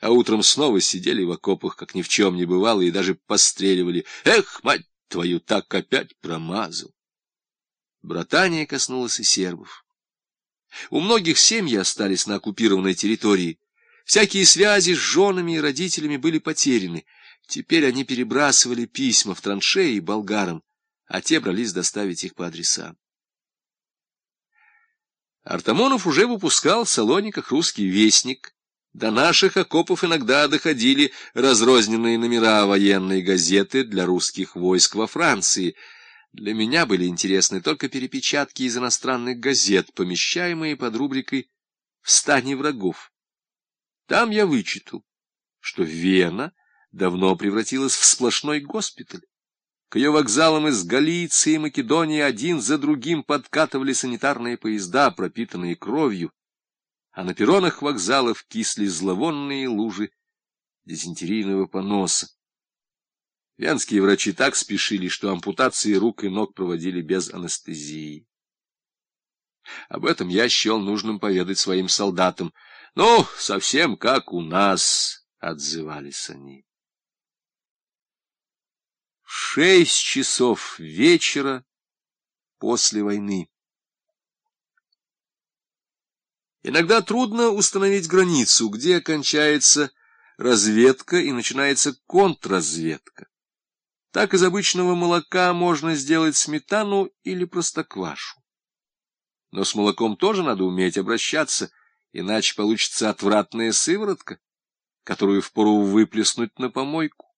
а утром снова сидели в окопах, как ни в чем не бывало, и даже постреливали. Эх, мать твою, так опять промазал! Братания коснулось и сербов. У многих семьи остались на оккупированной территории. Всякие связи с женами и родителями были потеряны. Теперь они перебрасывали письма в траншеи болгарам, а те брались доставить их по адресам. Артамонов уже выпускал в Салониках русский вестник. До наших окопов иногда доходили разрозненные номера военной газеты для русских войск во Франции. Для меня были интересны только перепечатки из иностранных газет, помещаемые под рубрикой «В стане врагов». Там я вычитал, что Вена давно превратилась в сплошной госпиталь. К ее вокзалам из Галиции и Македонии один за другим подкатывали санитарные поезда, пропитанные кровью, а на перронах вокзалов кисли зловонные лужи дизентерийного поноса. Венские врачи так спешили, что ампутации рук и ног проводили без анестезии. Об этом я счел нужным поведать своим солдатам. Ну, совсем как у нас, — отзывались они. Шесть часов вечера после войны. Иногда трудно установить границу, где кончается разведка и начинается контрразведка. Так из обычного молока можно сделать сметану или простоквашу. Но с молоком тоже надо уметь обращаться, иначе получится отвратная сыворотка, которую впору выплеснуть на помойку.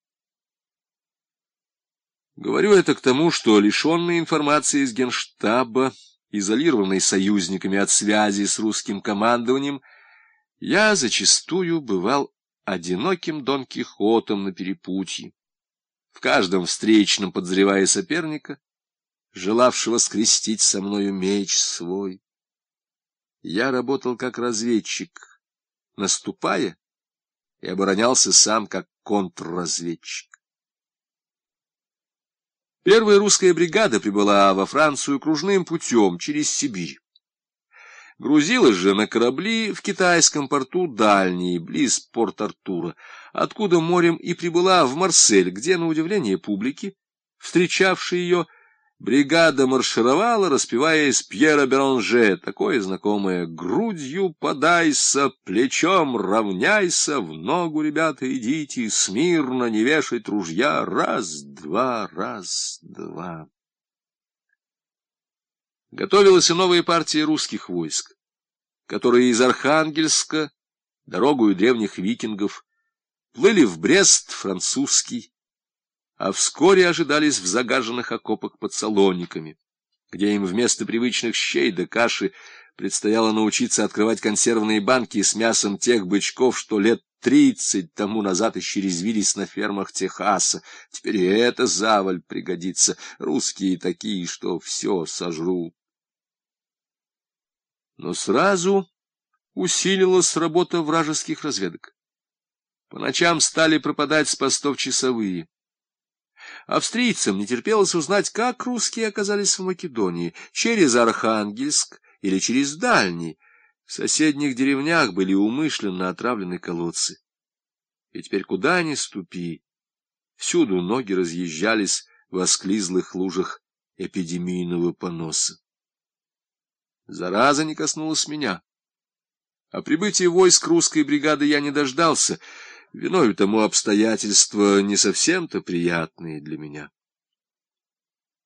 Говорю это к тому, что лишенный информации из генштаба, изолированный союзниками от связи с русским командованием, я зачастую бывал одиноким Дон Кихотом на перепутье, в каждом встречном подозревая соперника, желавшего скрестить со мною меч свой. Я работал как разведчик, наступая, и оборонялся сам как контрразведчик. Первая русская бригада прибыла во Францию кружным путем через Сибирь. Грузилась же на корабли в китайском порту Дальний, близ Порт-Артура, откуда морем и прибыла в Марсель, где, на удивление публики, встречавшей ее, Бригада маршировала, распевая из Пьера Беранже, такое знакомое «Грудью подайся, плечом равняйся, в ногу, ребята, идите, смирно, не вешать ружья, раз-два, раз-два». Готовилась и новая партия русских войск, которые из Архангельска, дорогою древних викингов, плыли в Брест французский, а вскоре ожидались в загаженных окопах под салониками, где им вместо привычных щей да каши предстояло научиться открывать консервные банки с мясом тех бычков, что лет тридцать тому назад еще резвились на фермах Техаса. Теперь и эта заваль пригодится. Русские такие, что все сожрут. Но сразу усилилась работа вражеских разведок. По ночам стали пропадать с постов часовые. Австрийцам не терпелось узнать, как русские оказались в Македонии, через Архангельск или через Дальний. В соседних деревнях были умышленно отравлены колодцы. И теперь куда ни ступи, всюду ноги разъезжались в осклизлых лужах эпидемийного поноса. Зараза не коснулась меня. О прибытии войск русской бригады я не дождался — Виною тому обстоятельства не совсем-то приятные для меня.